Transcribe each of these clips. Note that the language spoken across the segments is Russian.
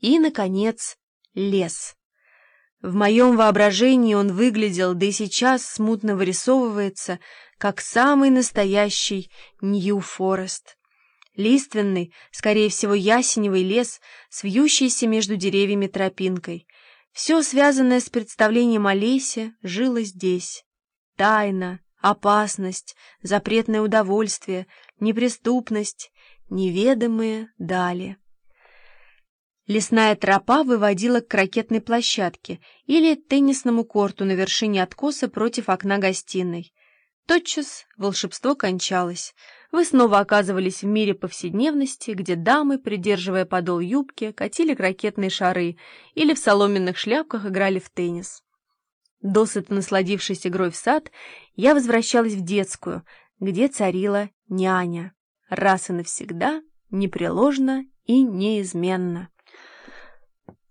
И, наконец, лес. В моем воображении он выглядел, да и сейчас смутно вырисовывается, как самый настоящий Нью-Форест. Лиственный, скорее всего, ясеневый лес с вьющейся между деревьями тропинкой. Все, связанное с представлением о лесе, жило здесь. Тайна, опасность, запретное удовольствие, неприступность, неведомые дали. Лесная тропа выводила к ракетной площадке или теннисному корту на вершине откоса против окна гостиной. Тотчас волшебство кончалось. Вы снова оказывались в мире повседневности, где дамы, придерживая подол юбки, катили ракетные шары или в соломенных шляпках играли в теннис. Досыта насладившись игрой в сад, я возвращалась в детскую, где царила няня. Раз и навсегда, непреложно и неизменно.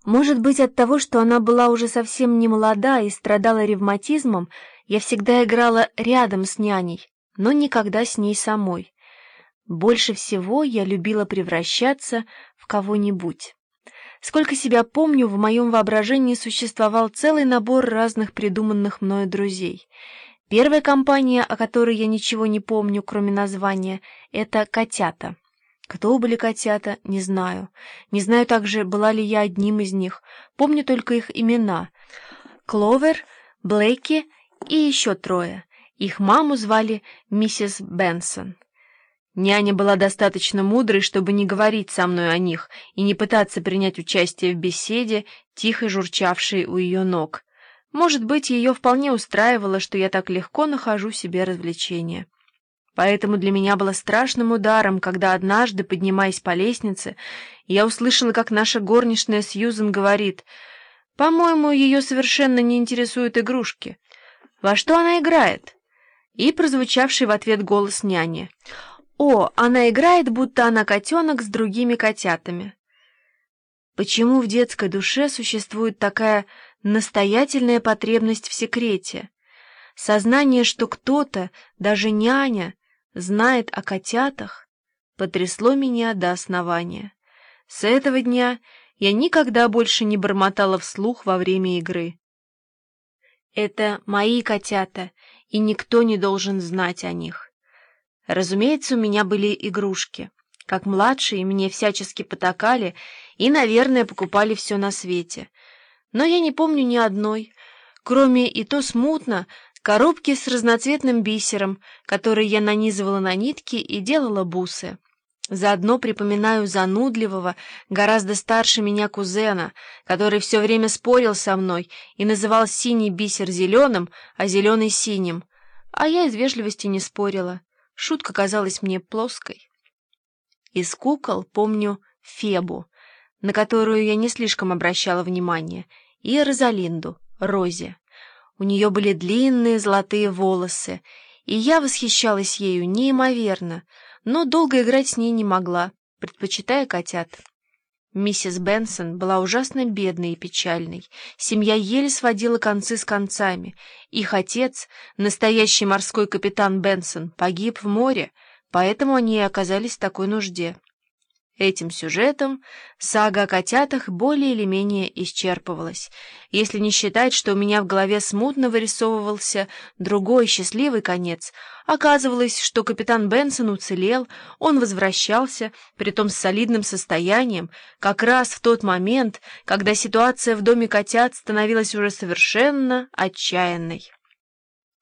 Может быть, от того, что она была уже совсем не молода и страдала ревматизмом, я всегда играла рядом с няней, но никогда с ней самой. Больше всего я любила превращаться в кого-нибудь. Сколько себя помню, в моем воображении существовал целый набор разных придуманных мною друзей. Первая компания, о которой я ничего не помню, кроме названия, это «Котята». Кто были котята, не знаю. Не знаю также, была ли я одним из них. Помню только их имена. Кловер, Блейки и еще трое. Их маму звали миссис Бенсон. Няня была достаточно мудрой, чтобы не говорить со мной о них и не пытаться принять участие в беседе, тихо журчавшей у ее ног. Может быть, ее вполне устраивало, что я так легко нахожу себе развлечения. Поэтому для меня было страшным ударом, когда однажды, поднимаясь по лестнице, я услышала, как наша горничная Сьюзен говорит, «По-моему, ее совершенно не интересуют игрушки. Во что она играет?» И прозвучавший в ответ голос няни — о, она играет, будто она котенок с другими котятами. Почему в детской душе существует такая настоятельная потребность в секрете? Сознание, что кто-то, даже няня, знает о котятах, потрясло меня до основания. С этого дня я никогда больше не бормотала вслух во время игры. Это мои котята, и никто не должен знать о них. Разумеется, у меня были игрушки. Как младшие мне всячески потакали и, наверное, покупали все на свете. Но я не помню ни одной, кроме и то смутно коробки с разноцветным бисером, который я нанизывала на нитки и делала бусы. Заодно припоминаю занудливого, гораздо старше меня кузена, который все время спорил со мной и называл синий бисер зеленым, а зеленый синим. А я из вежливости не спорила. Шутка казалась мне плоской. Из кукол помню Фебу, на которую я не слишком обращала внимание, и Розалинду, Розе. У нее были длинные золотые волосы, и я восхищалась ею неимоверно, но долго играть с ней не могла, предпочитая котят. Миссис Бенсон была ужасно бедной и печальной. Семья еле сводила концы с концами. Их отец, настоящий морской капитан Бенсон, погиб в море, поэтому они и оказались в такой нужде. Этим сюжетом сага о котятах более или менее исчерпывалась, если не считать, что у меня в голове смутно вырисовывался другой счастливый конец. Оказывалось, что капитан Бенсон уцелел, он возвращался, притом с солидным состоянием, как раз в тот момент, когда ситуация в доме котят становилась уже совершенно отчаянной.